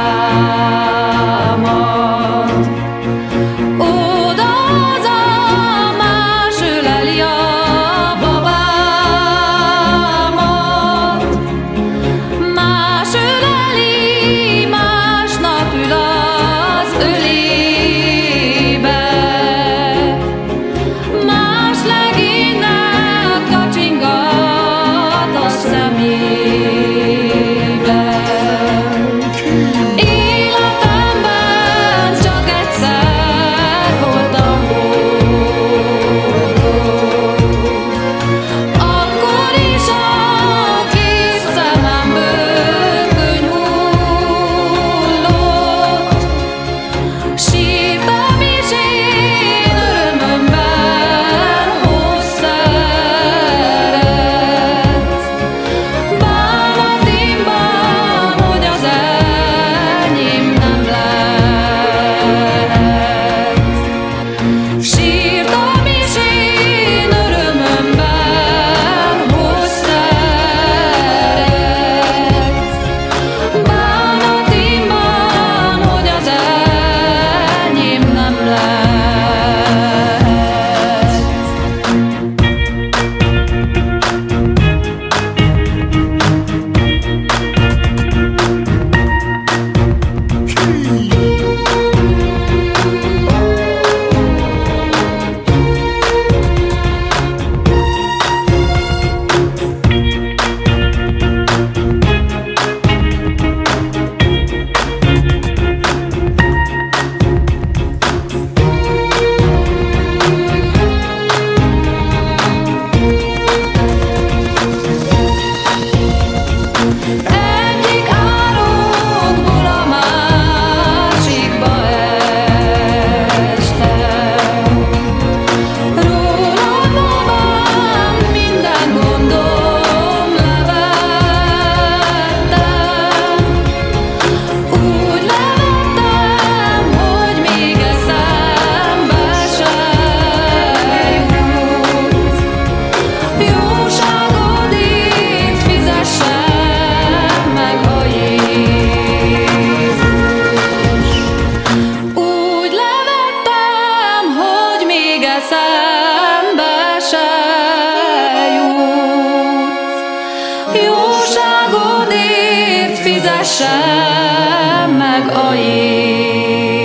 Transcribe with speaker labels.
Speaker 1: sky. bízássá meg a jég.